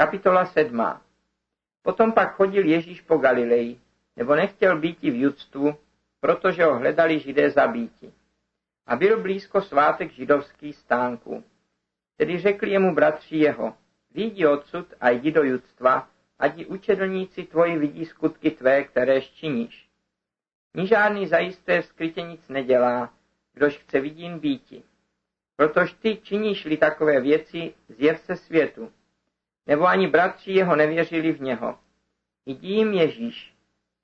Kapitola 7. Potom pak chodil Ježíš po Galileji, nebo nechtěl být v judstvu, protože ho hledali židé zabíti. A byl blízko svátek židovský stánku. Tedy řekli jemu bratři jeho, výjdi odsud a jdi do judstva, ať i učedlníci tvoji vidí skutky tvé, které činíš. Ni žádný zajisté skrytě nic nedělá, kdož chce vidín býti. Protož ty činíš-li takové věci, zjev se světu. Nebo ani bratři jeho nevěřili v něho. Jdi jim Ježíš.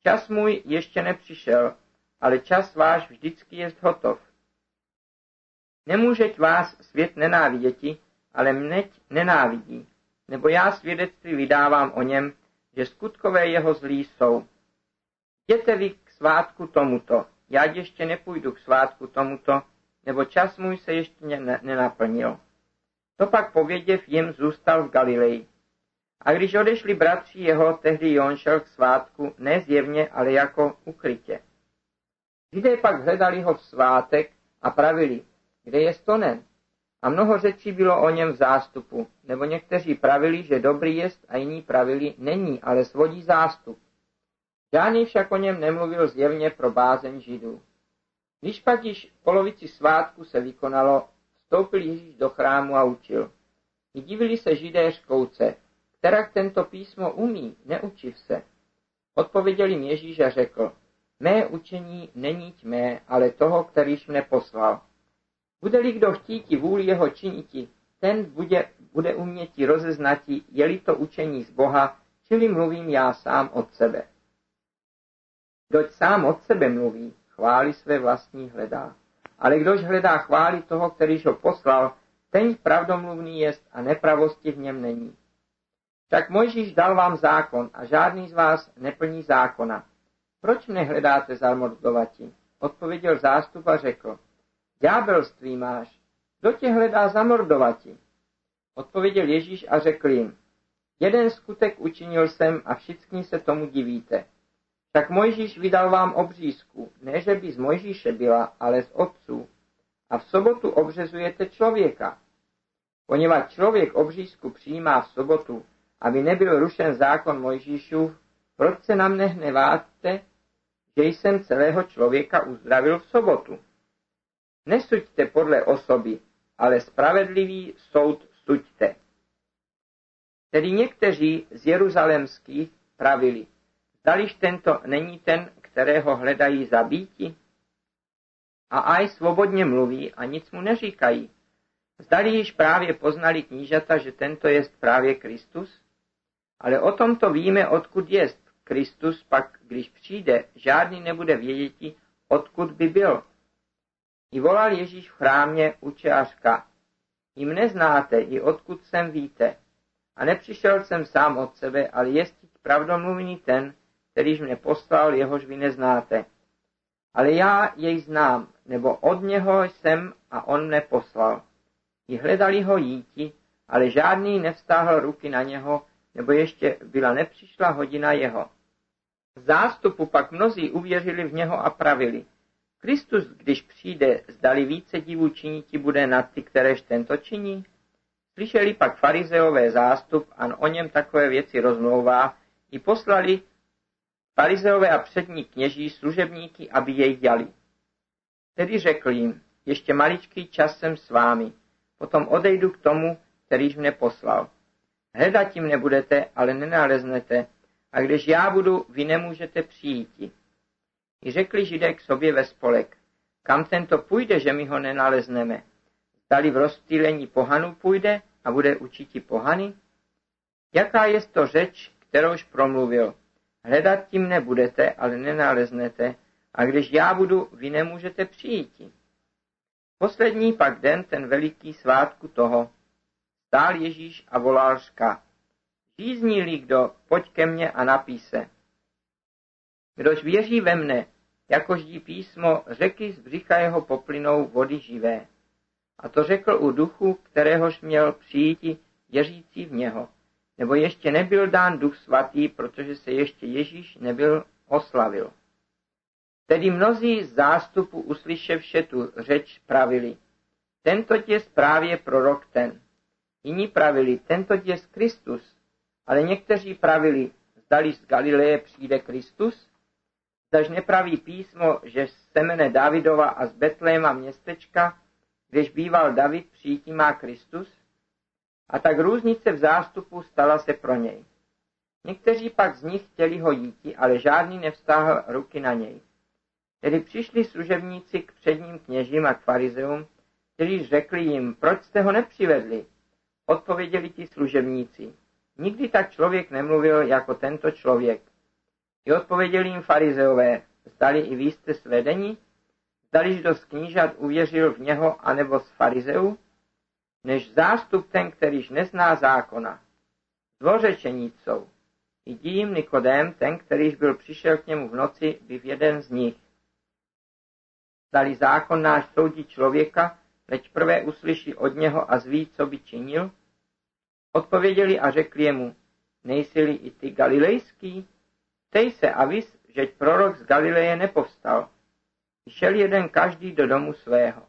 Čas můj ještě nepřišel, ale čas váš vždycky jest hotov. Nemůžeť vás svět nenáviděti, ale mneť nenávidí, nebo já svědectví vydávám o něm, že skutkové jeho zlí jsou. Jděte vy k svátku tomuto, já ještě nepůjdu k svátku tomuto, nebo čas můj se ještě nenaplnil. To pak pověděv jim zůstal v Galileji. A když odešli bratři jeho, tehdy on šel k svátku, ne zjevně, ale jako ukrytě. Židé pak hledali ho v svátek a pravili, kde je stonen. A mnoho řečí bylo o něm v zástupu, nebo někteří pravili, že dobrý jest a jiní pravili, není, ale svodí zástup. Žádný však o něm nemluvil zjevně pro bázeň židů. Když pak již v polovici svátku se vykonalo, vstoupil Ježíš do chrámu a učil. I divili se židé škouce, která tento písmo umí, neučiv se. Odpověděl jim Ježíš a řekl, mé učení není mé, ale toho, kterýž mne poslal. Bude-li kdo chtít vůli jeho činiti, ten bude, bude uměti rozeznati, je-li to učení z Boha, čili mluvím já sám od sebe. Kdoť sám od sebe mluví, chvály své vlastní hledá. Ale kdož hledá chvály toho, kterýž ho poslal, ten pravdomluvný jest a nepravosti v něm není. Tak Mojžíš dal vám zákon a žádný z vás neplní zákona. Proč mne hledáte? Odpověděl zástup a řekl, ďábelství máš, kdo tě hledá zamordovati? Odpověděl Ježíš a řekl jim, jeden skutek učinil jsem a všichni se tomu divíte. Tak Mojžíš vydal vám obřízku, ne že by z Mojžíše byla, ale z otců. A v sobotu obřezujete člověka. Poněvadž člověk obřízku přijímá v sobotu, aby nebyl rušen zákon Mojžíšův, proč se na mne hneváte, že jsem celého člověka uzdravil v sobotu? Nesuďte podle osoby, ale spravedlivý soud suďte. Tedy někteří z jeruzalemských pravili, Zdaliž tento není ten, kterého hledají zabíti? A aj svobodně mluví a nic mu neříkají. Zdali již právě poznali knížata, že tento jest právě Kristus? Ale o tomto víme, odkud jest. Kristus pak, když přijde, žádný nebude věděti, odkud by byl. I volal Ježíš v chrámě učářka. Jim neznáte, i odkud jsem víte. A nepřišel jsem sám od sebe, ale jest pravdomluvný ten, kterýž mě poslal, jehož vy neznáte. Ale já jej znám, nebo od něho jsem a on mne poslal. I hledali ho jíti, ale žádný nevstáhl ruky na něho, nebo ještě byla nepřišla hodina jeho. V zástupu pak mnozí uvěřili v něho a pravili. Kristus, když přijde, zdali více divů činiti bude nad ty, kteréž tento činí? Slyšeli pak farizeové zástup a o něm takové věci rozmlouvá, i poslali farizeové a přední kněží služebníky, aby jej dělali. Tedy řekl jim, ještě maličký čas jsem s vámi, potom odejdu k tomu, kterýž mne poslal. Hledat tím nebudete, ale nenaleznete, a když já budu, vy nemůžete přijít. I řekli židé k sobě ve spolek, kam tento půjde, že my ho nenalezneme. Zdali v rozstýlení pohanů půjde a bude učiti pohany? Jaká je to řeč, kterouž promluvil? Hledat tím nebudete, ale nenaleznete, a když já budu, vy nemůžete přijít. Poslední pak den, ten veliký svátku toho, stál Ježíš a volal řka. Žízní-li kdo, pojď ke mně a napí se. Kdož věří ve mne, jakož dí písmo, řeky z břicha jeho poplynou vody živé. A to řekl u duchu, kteréhož měl přijít věřící v něho nebo ještě nebyl dán duch svatý, protože se ještě Ježíš nebyl oslavil. Tedy mnozí z zástupu uslyševše tu řeč pravili, tento těs právě prorok ten. Jiní pravili, tento těs Kristus. Ale někteří pravili, zdali z Galileje přijde Kristus, zdaž nepraví písmo, že z semene Davidova a z Betléma městečka, kdež býval David, přijítí má Kristus, a tak různice v zástupu stala se pro něj. Někteří pak z nich chtěli ho jíti, ale žádný nevstáhl ruky na něj. Tedy přišli služebníci k předním kněžím a k farizeům, kteří řekli jim, proč jste ho nepřivedli? Odpověděli ti služebníci, nikdy tak člověk nemluvil jako tento člověk. I odpověděli jim farizeové, zdali i vy jste svedeni, zdali kdo z knížat uvěřil v něho anebo z farizeů, než zástup ten, kterýž nezná zákona. Zlořečenicou. Jdi jim Nikodém, ten, kterýž byl přišel k němu v noci, byl jeden z nich. Zdali zákon náš soudí člověka, leč prvé uslyší od něho a zví, co by činil? Odpověděli a řekli jemu, nejsi-li i ty galilejský? Tej se a vys, žeť prorok z Galileje nepovstal. Šel jeden každý do domu svého.